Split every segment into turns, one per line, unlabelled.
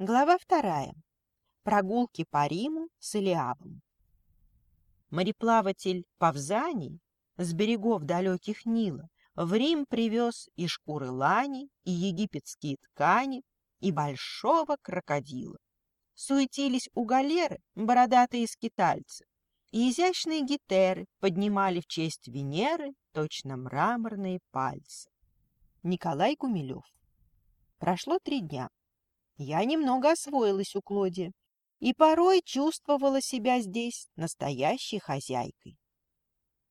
Глава вторая. Прогулки по Риму с Илиавом. Мореплаватель Павзаний с берегов далеких Нила в Рим привез и шкуры лани, и египетские ткани, и большого крокодила. Суетились у галеры бородатые скитальцы, и изящные гитеры поднимали в честь Венеры точно мраморные пальцы. Николай Гумилев. Прошло три дня. Я немного освоилась у Клоди и порой чувствовала себя здесь настоящей хозяйкой.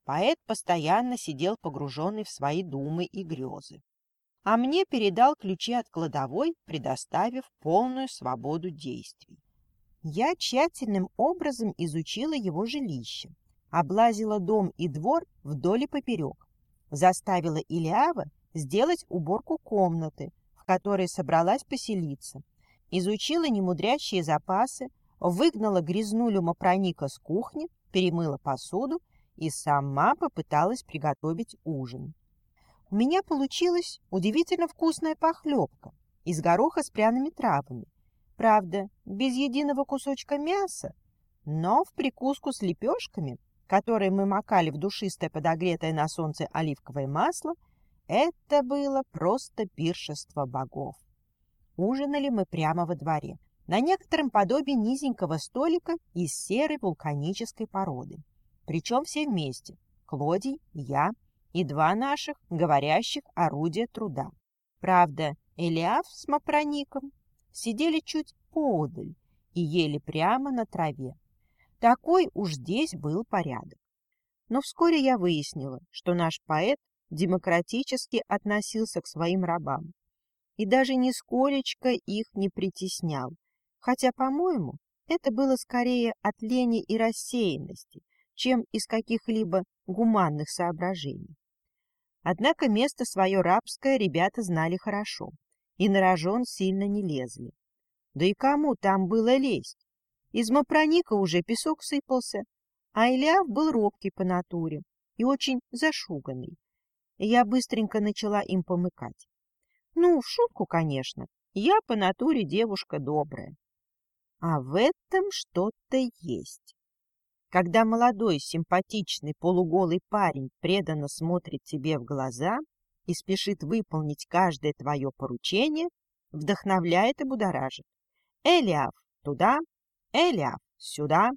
Поэт постоянно сидел погруженный в свои думы и грезы, а мне передал ключи от кладовой, предоставив полную свободу действий. Я тщательным образом изучила его жилище, облазила дом и двор вдоль и поперек, заставила Илиава сделать уборку комнаты, в которой собралась поселиться, изучила немудрящие запасы, выгнала грязнулю мопроника с кухни, перемыла посуду и сама попыталась приготовить ужин. У меня получилась удивительно вкусная похлебка из гороха с пряными травами. Правда, без единого кусочка мяса, но в прикуску с лепешками, которые мы макали в душистое подогретое на солнце оливковое масло, это было просто пиршество богов. Ужинали мы прямо во дворе, на некотором подобии низенького столика из серой вулканической породы. Причем все вместе — Клодий, я и два наших, говорящих орудия труда. Правда, Элиаф с Мапроником сидели чуть поодаль и ели прямо на траве. Такой уж здесь был порядок. Но вскоре я выяснила, что наш поэт демократически относился к своим рабам и даже нисколечко их не притеснял, хотя, по-моему, это было скорее от лени и рассеянности, чем из каких-либо гуманных соображений. Однако место свое рабское ребята знали хорошо, и на рожон сильно не лезли. Да и кому там было лезть? Из мопроника уже песок сыпался, а Ильяв был робкий по натуре и очень зашуганный. Я быстренько начала им помыкать. Ну, в шутку, конечно. Я по натуре девушка добрая. А в этом что-то есть. Когда молодой, симпатичный, полуголый парень преданно смотрит тебе в глаза и спешит выполнить каждое твое поручение, вдохновляет и будоражит. Элиав, туда, Элиав, сюда.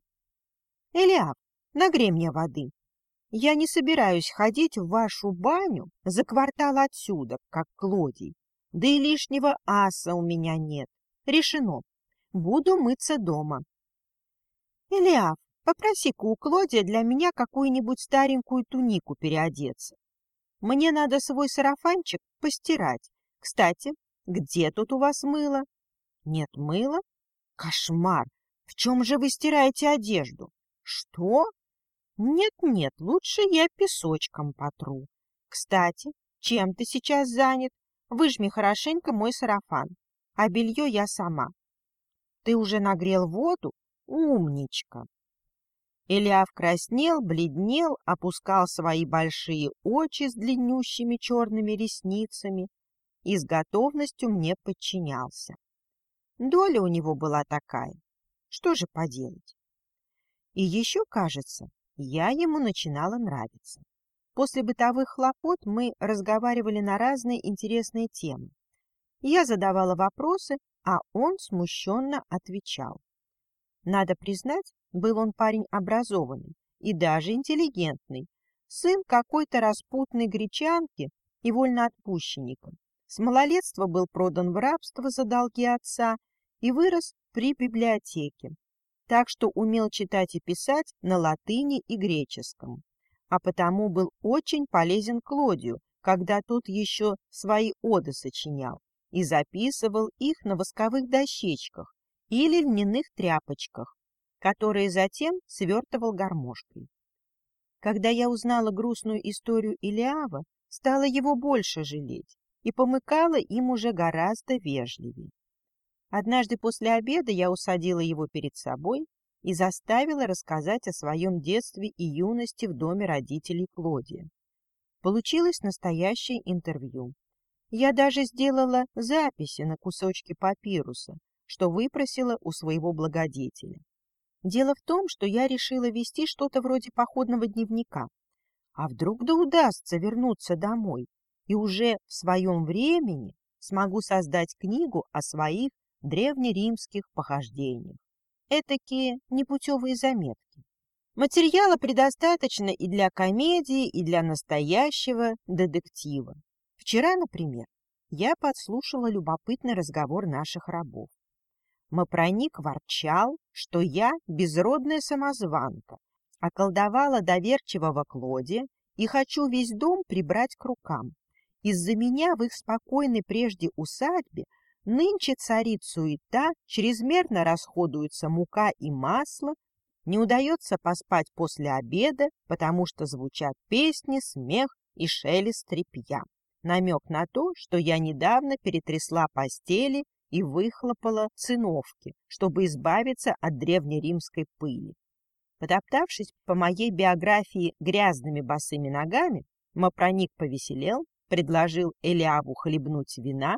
Элиав, нагрей мне воды. Я не собираюсь ходить в вашу баню за квартал отсюда, как Клодий. Да и лишнего аса у меня нет. Решено. Буду мыться дома. Илиаф, попроси-ка у Клодия для меня какую-нибудь старенькую тунику переодеться. Мне надо свой сарафанчик постирать. Кстати, где тут у вас мыло? Нет мыла? Кошмар! В чем же вы стираете одежду? Что? Нет-нет, лучше я песочком потру. Кстати, чем ты сейчас занят? Выжми хорошенько мой сарафан, а белье я сама. Ты уже нагрел воду? Умничка! Ильяв краснел, бледнел, опускал свои большие очи с длиннющими черными ресницами и с готовностью мне подчинялся. Доля у него была такая. Что же поделать? И еще, кажется, я ему начинала нравиться. После бытовых хлопот мы разговаривали на разные интересные темы. Я задавала вопросы, а он смущенно отвечал. Надо признать, был он парень образованный и даже интеллигентный, сын какой-то распутной гречанки и вольноотпущенника. С малолетства был продан в рабство за долги отца и вырос при библиотеке, так что умел читать и писать на латыни и греческом а потому был очень полезен Клодию, когда тот еще свои оды сочинял и записывал их на восковых дощечках или льняных тряпочках, которые затем свертывал гармошкой. Когда я узнала грустную историю Илиава, стала его больше жалеть и помыкала им уже гораздо вежливее. Однажды после обеда я усадила его перед собой и заставила рассказать о своем детстве и юности в доме родителей Клодия. Получилось настоящее интервью. Я даже сделала записи на кусочки папируса, что выпросила у своего благодетеля. Дело в том, что я решила вести что-то вроде походного дневника. А вдруг да удастся вернуться домой, и уже в своем времени смогу создать книгу о своих древнеримских похождениях. Этакие непутевые заметки. Материала предостаточно и для комедии, и для настоящего детектива. Вчера, например, я подслушала любопытный разговор наших рабов. Мопроник ворчал, что я безродная самозванка, околдовала доверчивого Клоди и хочу весь дом прибрать к рукам. Из-за меня в их спокойной прежде усадьбе нынче царит суета, чрезмерно расходуются мука и масло, не удается поспать после обеда, потому что звучат песни, смех и шелест тряпья. Намек на то, что я недавно перетрясла постели и выхлопала циновки, чтобы избавиться от древнеримской пыли. Потоптавшись по моей биографии грязными босыми ногами, Мопроник повеселел, предложил Элиаву хлебнуть вина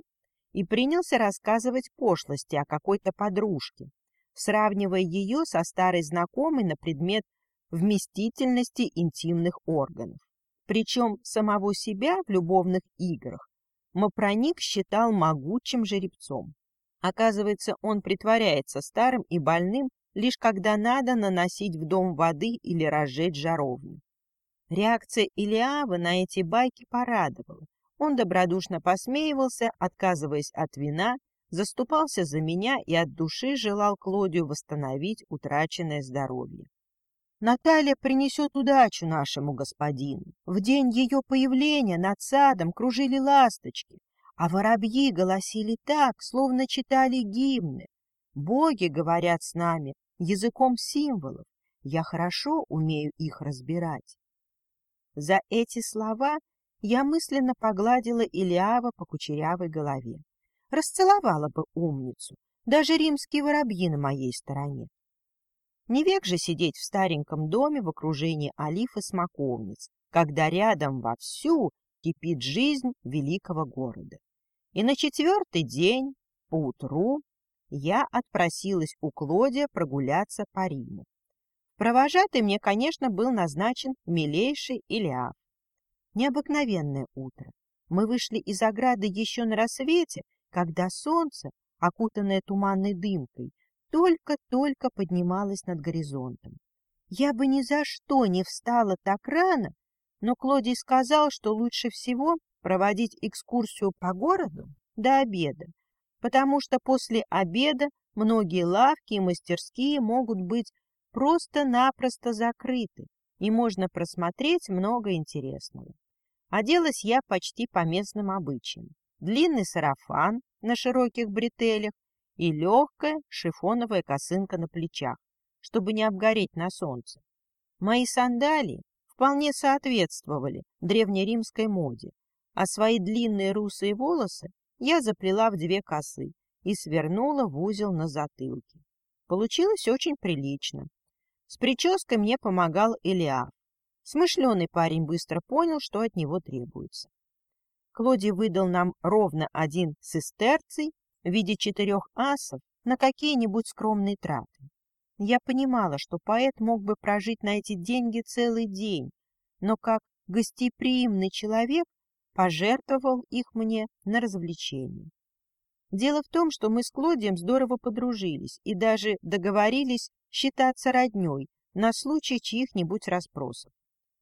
и принялся рассказывать пошлости о какой-то подружке, сравнивая ее со старой знакомой на предмет вместительности интимных органов. Причем самого себя в любовных играх Мопроник считал могучим жеребцом. Оказывается, он притворяется старым и больным, лишь когда надо наносить в дом воды или разжечь жаровню. Реакция Илиавы на эти байки порадовала. Он добродушно посмеивался, отказываясь от вина, заступался за меня и от души желал Клодию восстановить утраченное здоровье. Наталья принесет удачу нашему господину. В день ее появления над садом кружили ласточки, а воробьи голосили так, словно читали гимны. Боги говорят с нами языком символов. Я хорошо умею их разбирать. За эти слова я мысленно погладила Илиава по кучерявой голове. Расцеловала бы умницу, даже римские воробьи на моей стороне. Не век же сидеть в стареньком доме в окружении олив и смоковниц, когда рядом вовсю кипит жизнь великого города. И на четвертый день, поутру, я отпросилась у Клодия прогуляться по Риму. Провожатый мне, конечно, был назначен милейший Илиаф. Необыкновенное утро. Мы вышли из ограды еще на рассвете, когда солнце, окутанное туманной дымкой, только-только поднималось над горизонтом. Я бы ни за что не встала так рано, но Клодий сказал, что лучше всего проводить экскурсию по городу до обеда, потому что после обеда многие лавки и мастерские могут быть просто-напросто закрыты, и можно просмотреть много интересного. Оделась я почти по местным обычаям. Длинный сарафан на широких бретелях и легкая шифоновая косынка на плечах, чтобы не обгореть на солнце. Мои сандалии вполне соответствовали древнеримской моде, а свои длинные русые волосы я заплела в две косы и свернула в узел на затылке. Получилось очень прилично. С прической мне помогал Элиав. Смышленый парень быстро понял, что от него требуется. Клоди выдал нам ровно один сестерций в виде четырех асов на какие-нибудь скромные траты. Я понимала, что поэт мог бы прожить на эти деньги целый день, но как гостеприимный человек пожертвовал их мне на развлечение. Дело в том, что мы с Клодием здорово подружились и даже договорились считаться родней на случай чьих-нибудь расспросов.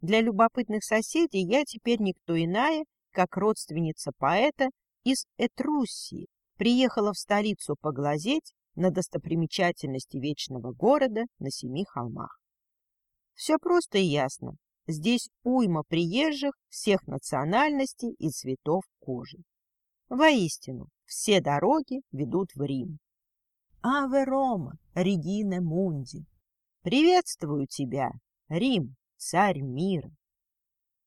Для любопытных соседей я теперь никто иная, как родственница поэта из Этруссии, приехала в столицу поглазеть на достопримечательности вечного города на семи холмах. Все просто и ясно. Здесь уйма приезжих всех национальностей и цветов кожи. Воистину, все дороги ведут в Рим. Аве Рома, Регина Мунди. Приветствую тебя, Рим, царь мира.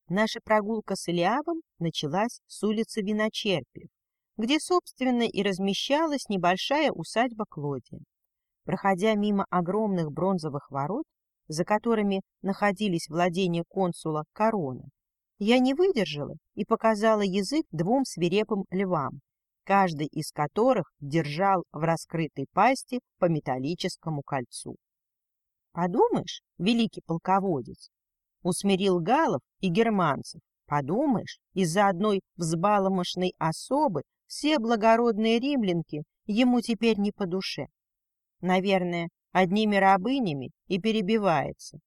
Наша прогулка с Илиавом началась с улицы Виночерпиев, где, собственно, и размещалась небольшая усадьба Клодия. Проходя мимо огромных бронзовых ворот, за которыми находились владения консула Корона, я не выдержала и показала язык двум свирепым львам, каждый из которых держал в раскрытой пасти по металлическому кольцу. Подумаешь, великий полководец, усмирил галов и германцев. Подумаешь, из-за одной взбаломошной особы все благородные римлянки ему теперь не по душе. Наверное, одними рабынями и перебивается.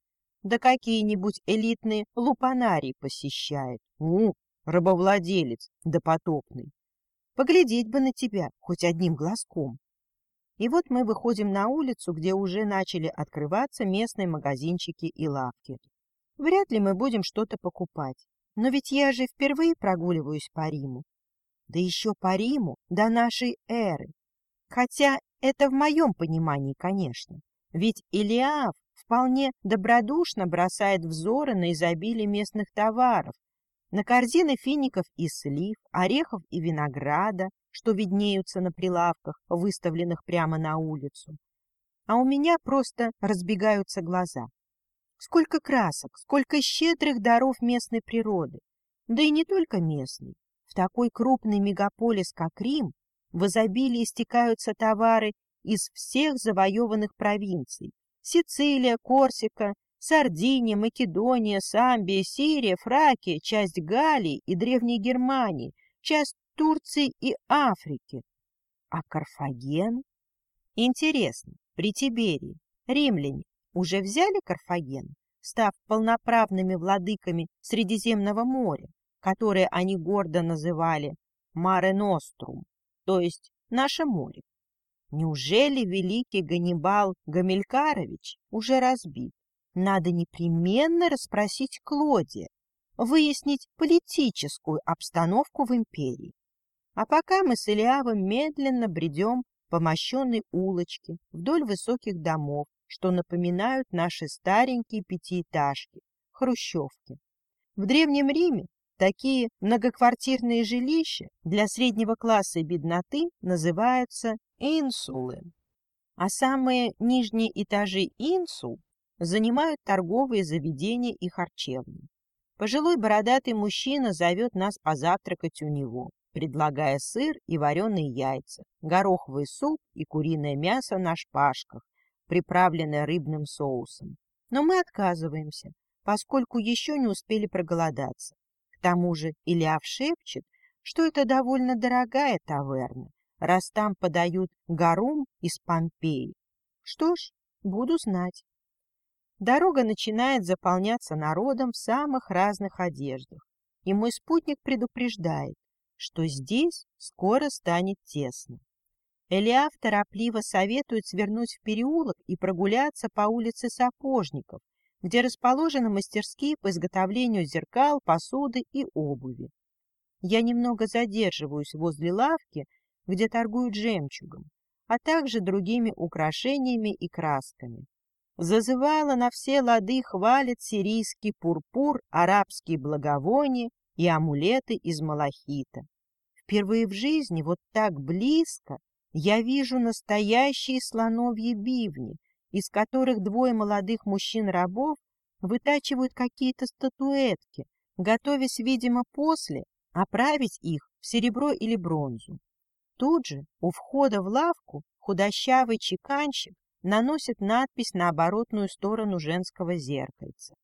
Да какие-нибудь элитные лупанарии посещает. У, рабовладелец допотопный. Поглядеть бы на тебя хоть одним глазком. И вот мы выходим на улицу, где уже начали открываться местные магазинчики и лавки. Вряд ли мы будем что-то покупать. Но ведь я же впервые прогуливаюсь по Риму. Да еще по Риму до нашей эры. Хотя это в моем понимании, конечно. Ведь Илиаф вполне добродушно бросает взоры на изобилие местных товаров, на корзины фиников и слив, орехов и винограда, что виднеются на прилавках, выставленных прямо на улицу. А у меня просто разбегаются глаза. Сколько красок, сколько щедрых даров местной природы. Да и не только местной. В такой крупный мегаполис, как Рим, в изобилии стекаются товары из всех завоеванных провинций. Сицилия, Корсика, Сардиния, Македония, Самбия, Сирия, Фракия, часть Галлии и Древней Германии, часть Турции и Африки. А Карфаген? Интересно, при Тиберии римляне уже взяли Карфаген, став полноправными владыками Средиземного моря, которое они гордо называли Маре Нострум, то есть наше море. Неужели великий Ганнибал Гамилькарович уже разбит? Надо непременно расспросить Клодия, выяснить политическую обстановку в империи. А пока мы с Илиавом медленно бредем по мощенной улочке вдоль высоких домов, что напоминают наши старенькие пятиэтажки, хрущевки. В Древнем Риме такие многоквартирные жилища для среднего класса и бедноты называются инсулы. А самые нижние этажи инсул занимают торговые заведения и харчевни. Пожилой бородатый мужчина зовет нас позавтракать у него, предлагая сыр и вареные яйца, гороховый суп и куриное мясо на шпажках, приправленное рыбным соусом. Но мы отказываемся, поскольку еще не успели проголодаться. К тому же Ильяв шепчет, что это довольно дорогая таверна, раз там подают гарум из Помпеи. Что ж, буду знать. Дорога начинает заполняться народом в самых разных одеждах, и мой спутник предупреждает, что здесь скоро станет тесно. Элиаф торопливо советует свернуть в переулок и прогуляться по улице Сапожников, где расположены мастерские по изготовлению зеркал, посуды и обуви. Я немного задерживаюсь возле лавки, где торгуют жемчугом, а также другими украшениями и красками. Зазывала на все лады хвалит сирийский пурпур, арабские благовония и амулеты из малахита. Впервые в жизни вот так близко я вижу настоящие слоновьи бивни, из которых двое молодых мужчин-рабов вытачивают какие-то статуэтки, готовясь, видимо, после оправить их в серебро или бронзу. Тут же, у входа в лавку, худощавый чеканщик наносит надпись на оборотную сторону женского зеркальца.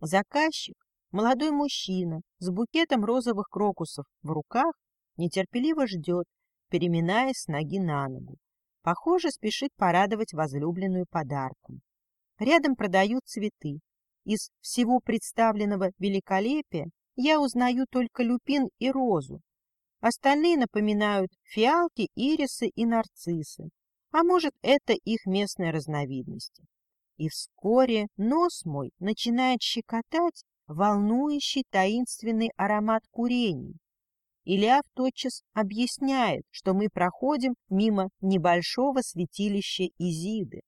Заказчик, молодой мужчина с букетом розовых крокусов в руках, нетерпеливо ждет, переминаясь с ноги на ногу. Похоже, спешит порадовать возлюбленную подарком. Рядом продают цветы. Из всего представленного великолепия я узнаю только люпин и розу. Остальные напоминают фиалки, ирисы и нарциссы а может, это их местные разновидности. И вскоре нос мой начинает щекотать волнующий таинственный аромат курений. Ильяв тотчас объясняет, что мы проходим мимо небольшого святилища Изиды.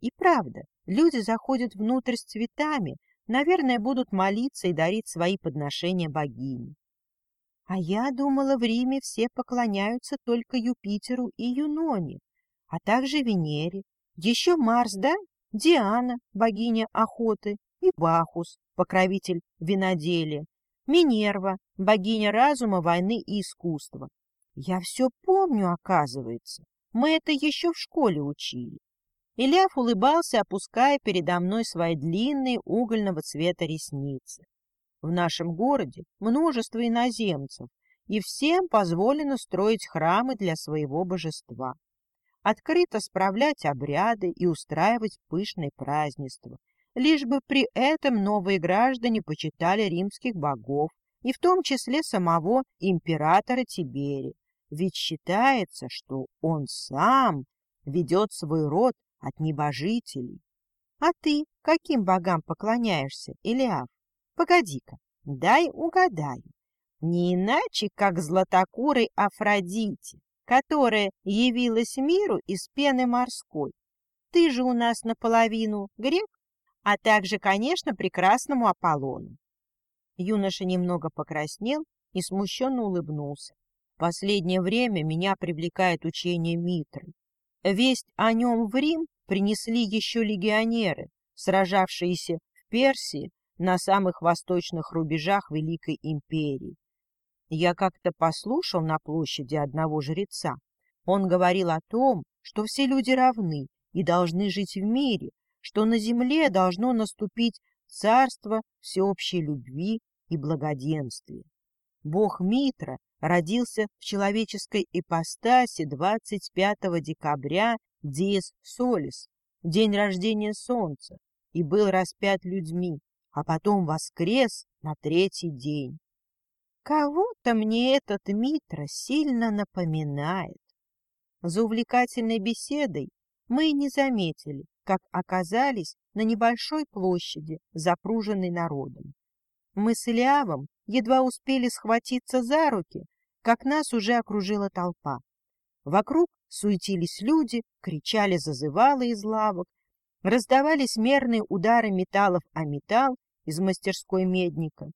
И правда, люди заходят внутрь с цветами, наверное, будут молиться и дарить свои подношения богине. А я думала, в Риме все поклоняются только Юпитеру и Юноне, а также Венере. Еще Марс, да? Диана, богиня охоты, и Бахус, покровитель виноделия, Минерва, богиня разума, войны и искусства. Я все помню, оказывается. Мы это еще в школе учили. Ильяв улыбался, опуская передо мной свои длинные угольного цвета ресницы. В нашем городе множество иноземцев, и всем позволено строить храмы для своего божества, открыто справлять обряды и устраивать пышные празднества, лишь бы при этом новые граждане почитали римских богов, и в том числе самого императора Тибери, ведь считается, что он сам ведет свой род от небожителей. А ты каким богам поклоняешься, Илиаф? Погоди-ка, дай угадаю. Не иначе, как златокурой Афродите, которая явилась миру из пены морской. Ты же у нас наполовину грек, а также, конечно, прекрасному Аполлону. Юноша немного покраснел и смущенно улыбнулся. Последнее время меня привлекает учение Митры. Весть о нем в Рим принесли еще легионеры, сражавшиеся в Персии на самых восточных рубежах Великой империи. Я как-то послушал на площади одного жреца. Он говорил о том, что все люди равны и должны жить в мире, что на земле должно наступить царство всеобщей любви и благоденствия. Бог Митра родился в человеческой ипостаси 25 декабря Диес Солис, день рождения солнца, и был распят людьми, а потом воскрес на третий день. Кого-то мне этот Митра сильно напоминает. За увлекательной беседой мы не заметили, как оказались на небольшой площади, запруженной народом. Мы с Илиавом едва успели схватиться за руки, как нас уже окружила толпа. Вокруг суетились люди, кричали зазывалы из лавок, раздавались мерные удары металлов о металл из мастерской медника.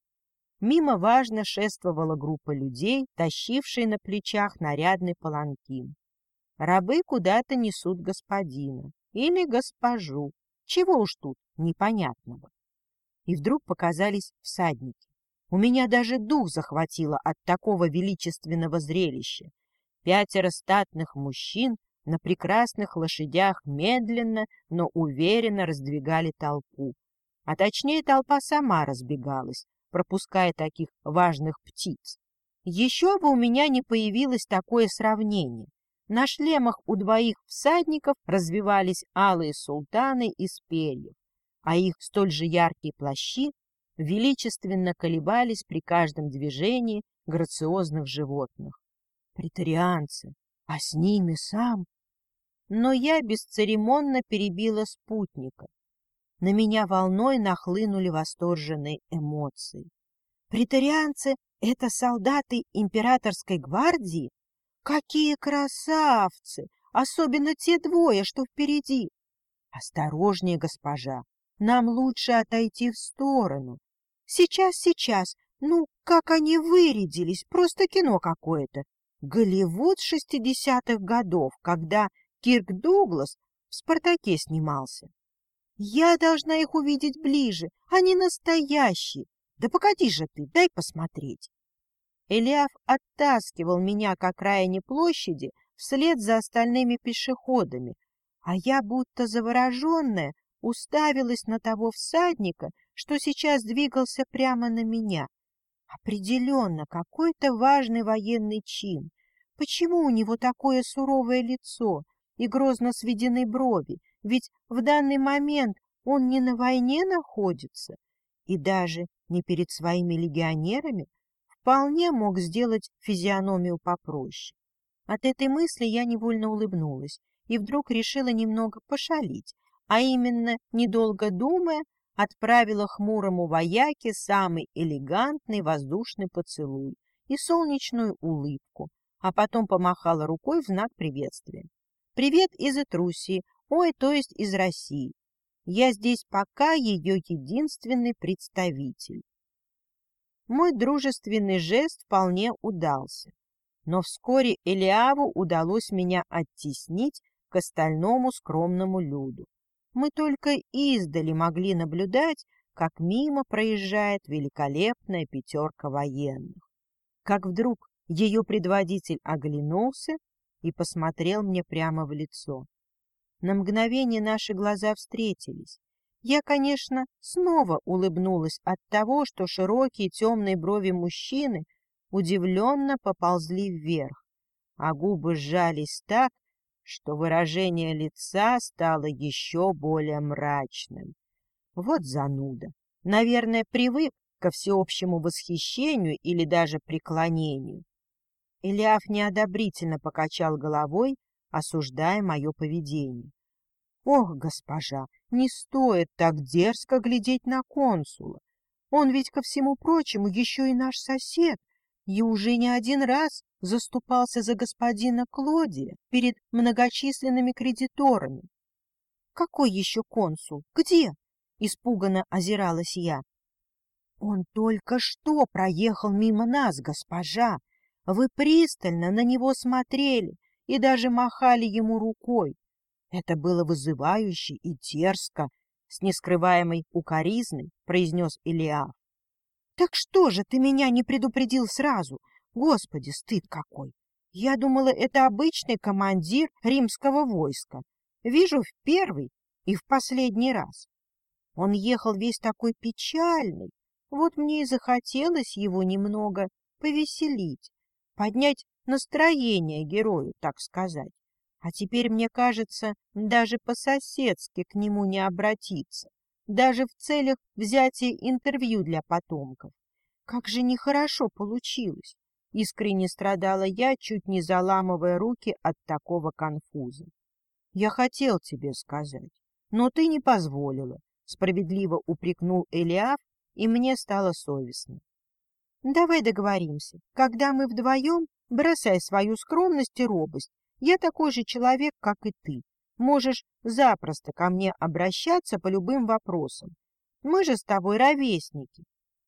Мимо важно шествовала группа людей, тащившие на плечах нарядный паланкин. Рабы куда-то несут господина или госпожу. Чего уж тут непонятного. И вдруг показались всадники. У меня даже дух захватило от такого величественного зрелища. Пятеро статных мужчин на прекрасных лошадях медленно, но уверенно раздвигали толпу. А точнее, толпа сама разбегалась, пропуская таких важных птиц. Еще бы у меня не появилось такое сравнение. На шлемах у двоих всадников развивались алые султаны из перьев, а их столь же яркие плащи величественно колебались при каждом движении грациозных животных. Притарианцы, а с ними сам. Но я бесцеремонно перебила спутника. На меня волной нахлынули восторженные эмоции. Притарианцы — это солдаты императорской гвардии? Какие красавцы! Особенно те двое, что впереди. Осторожнее, госпожа, нам лучше отойти в сторону. Сейчас, сейчас. Ну, как они вырядились, просто кино какое-то. Голливуд шестидесятых годов, когда Кирк Дуглас в «Спартаке» снимался. Я должна их увидеть ближе, они настоящие. Да погоди же ты, дай посмотреть. Элиаф оттаскивал меня к окраине площади вслед за остальными пешеходами, а я, будто завороженная, уставилась на того всадника, что сейчас двигался прямо на меня. Определенно, какой-то важный военный чин. Почему у него такое суровое лицо и грозно сведены брови? Ведь в данный момент он не на войне находится и даже не перед своими легионерами, вполне мог сделать физиономию попроще. От этой мысли я невольно улыбнулась и вдруг решила немного пошалить, а именно, недолго думая, отправила хмурому вояке самый элегантный воздушный поцелуй и солнечную улыбку, а потом помахала рукой в знак приветствия. «Привет из Этрусии, ой, то есть из России. Я здесь пока ее единственный представитель. Мой дружественный жест вполне удался, но вскоре Элиаву удалось меня оттеснить к остальному скромному люду. Мы только издали могли наблюдать, как мимо проезжает великолепная пятерка военных. Как вдруг Ее предводитель оглянулся и посмотрел мне прямо в лицо. На мгновение наши глаза встретились. Я, конечно, снова улыбнулась от того, что широкие темные брови мужчины удивленно поползли вверх, а губы сжались так, что выражение лица стало еще более мрачным. Вот зануда. Наверное, привык ко всеобщему восхищению или даже преклонению. Илиаф неодобрительно покачал головой, осуждая мое поведение. — Ох, госпожа, не стоит так дерзко глядеть на консула. Он ведь, ко всему прочему, еще и наш сосед, и уже не один раз заступался за господина Клодия перед многочисленными кредиторами. — Какой еще консул? Где? — испуганно озиралась я. — Он только что проехал мимо нас, госпожа. Вы пристально на него смотрели и даже махали ему рукой. Это было вызывающе и дерзко, с нескрываемой укоризной произнес Илиаф. — Так что же ты меня не предупредил сразу? Господи, стыд какой! Я думала, это обычный командир римского войска. Вижу в первый и в последний раз. Он ехал весь такой печальный. Вот мне и захотелось его немного повеселить, поднять настроение герою, так сказать. А теперь, мне кажется, даже по-соседски к нему не обратиться, даже в целях взятия интервью для потомков. Как же нехорошо получилось! Искренне страдала я, чуть не заламывая руки от такого конфуза. Я хотел тебе сказать, но ты не позволила, справедливо упрекнул Элиаф, и мне стало совестно. Давай договоримся, когда мы вдвоем, бросай свою скромность и робость я такой же человек, как и ты. Можешь запросто ко мне обращаться по любым вопросам. Мы же с тобой ровесники.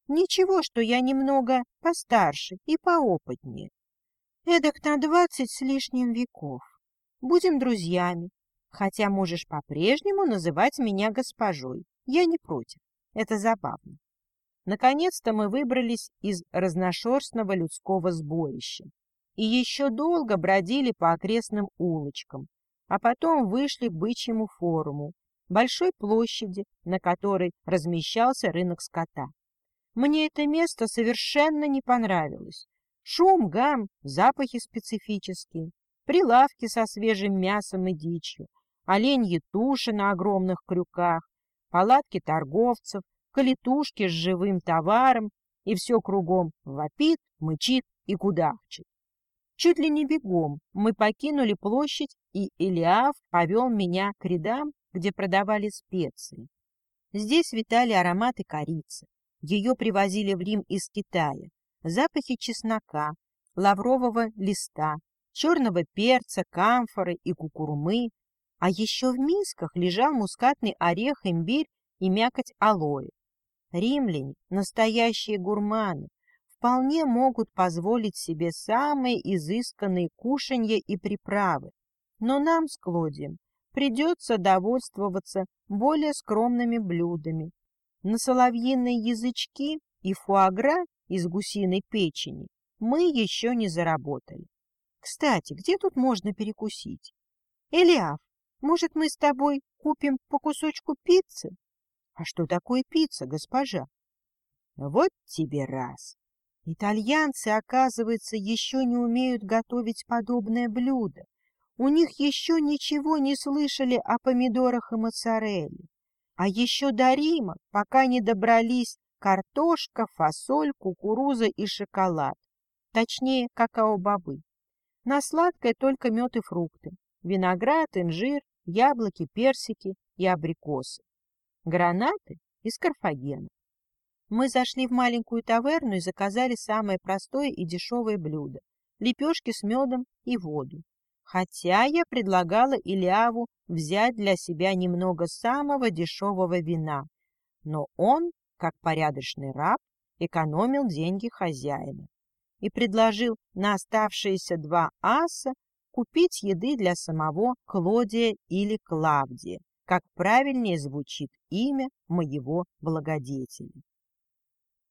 Ничего, что я немного постарше и поопытнее. Эдак на двадцать с лишним веков. Будем друзьями, хотя можешь по-прежнему называть меня госпожой. Я не против. Это забавно. Наконец-то мы выбрались из разношерстного людского сборища и еще долго бродили по окрестным улочкам, а потом вышли к бычьему форуму, большой площади, на которой размещался рынок скота. Мне это место совершенно не понравилось. Шум, гам, запахи специфические, прилавки со свежим мясом и дичью, оленьи туши на огромных крюках, палатки торговцев, калитушки с живым товаром, и все кругом вопит, мычит и кудахчет. Чуть ли не бегом мы покинули площадь, и Илиаф повел меня к рядам, где продавали специи. Здесь витали ароматы корицы. Ее привозили в Рим из Китая. Запахи чеснока, лаврового листа, черного перца, камфоры и кукурумы. А еще в мисках лежал мускатный орех, имбирь и мякоть алоэ. Римляне — настоящие гурманы, вполне могут позволить себе самые изысканные кушанья и приправы, но нам с Клодием придется довольствоваться более скромными блюдами. На соловьиные язычки и фуагра из гусиной печени мы еще не заработали. Кстати, где тут можно перекусить? Элиаф, может, мы с тобой купим по кусочку пиццы? А что такое пицца, госпожа? Вот тебе раз. Итальянцы, оказывается, еще не умеют готовить подобное блюдо. У них еще ничего не слышали о помидорах и моцарелле. А еще до Рима, пока не добрались картошка, фасоль, кукуруза и шоколад. Точнее, какао-бобы. На сладкое только мед и фрукты. Виноград, инжир, яблоки, персики и абрикосы. Гранаты из карфагена. Мы зашли в маленькую таверну и заказали самое простое и дешевое блюдо — лепешки с медом и воду. Хотя я предлагала Илиаву взять для себя немного самого дешевого вина, но он, как порядочный раб, экономил деньги хозяина и предложил на оставшиеся два аса купить еды для самого Клодия или Клавдия, как правильнее звучит имя моего благодетеля.